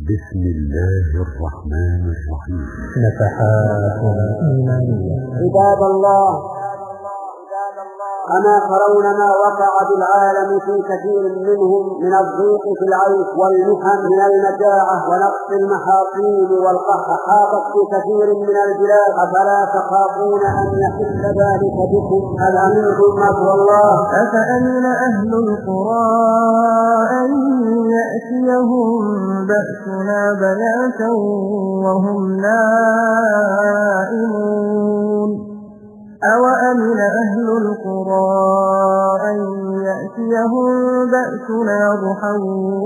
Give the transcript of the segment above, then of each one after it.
بسم الله الرحمن الرحيم. نفحات إيمانية عباد الله أما ترون ما وقع بالعالم في كثير منهم من الضيق في العيش والمحن من المجاعة ونقص المحاصيل والقحط حاطت في كثير من البلاد. أفلا تخافون أن يحل ذلك بكم؟ هل أمنتم مكر الله؟ أفأمن أهل القرى أن يأتيهم بأسنا بياتا وهم نائمون؟ أوأمن أهل القرى أن يأتيهم بأسنا ضحى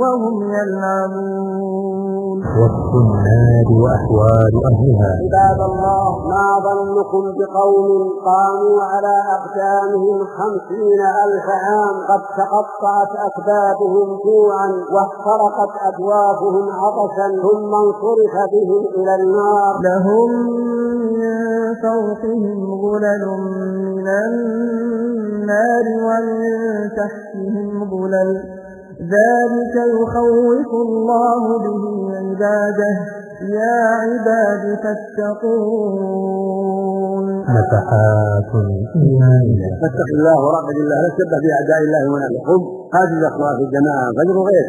وهم يلعبون وسط النار وأحوال أهلها عباد الله ما ظنكم بقوم قاموا على أقدامهم خمسين ألف عام قد تقطعت أكبادهم جوعا واحترقت أبوابهم عطشا ثم انصرف بهم إلى النار. لهم فوقهم غلل من النار ومن تحتهم غلل ذلك يخوف الله به عباده. يا عباد فاتقون. نفحات إيمانية فاتق الله وراقب الله لا تشبه بأعداء الله ونحن هذه الأخلاق في الجماعة غير.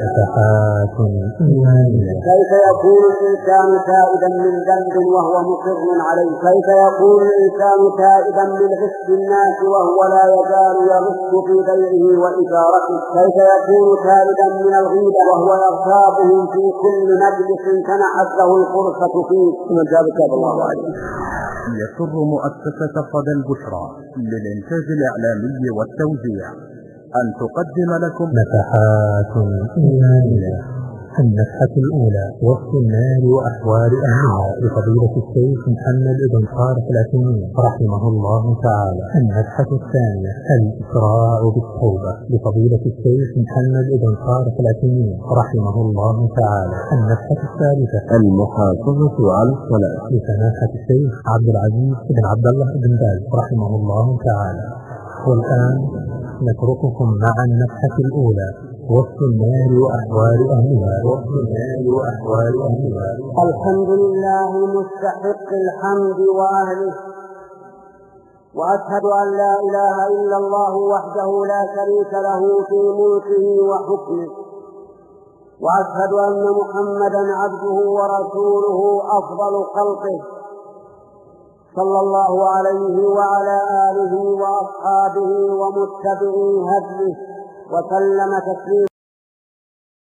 إيمانية كيف يكون الإنسان تائبا من ذنب وهو مصر عليه؟ كيف يكون الإنسان تائبا من غش الناس وهو لا يزال يغش في بيعه وإجارته كيف يكون تائبا من الغيبة وهو يغتابهم في كل مجلس سنحت له الفرصة فيه؟ ثم جاب كتاب الله عليه. يسر مؤسسة صدى البشرى للإنتاج الإعلامي والتوزيع. أن تقدم لكم نفحات إيمانية النفحة الأولى وسط النار وأحوال أهلها. لفضيلة الشيخ محمد بن صالح العثيمين رحمه الله تعالى. النفحة الثانية الإسراع بالتوبة. لفضيلة الشيخ محمد بن صالح العثيمين رحمه الله تعالى. النفحة الثالثة المحافظة على الصلاة. لسماحة الشيخ عبد العزيز بن عبد الله بن باز رحمه الله تعالى. والآن نترككم مع النفحة الأولى. وسط النار وأحوال أهلها. وسط النار وأحوال أهلها. الحمد لله مستحق الحمد وأهله. وأشهد أن لا إله إلا الله وحده لا شريك له في ملكه وحكمه. وأشهد أن محمدا عبده ورسوله أفضل خلقه. صلى الله عليه وعلى آله وأصحابه ومتبعي هديه وسلم تسليما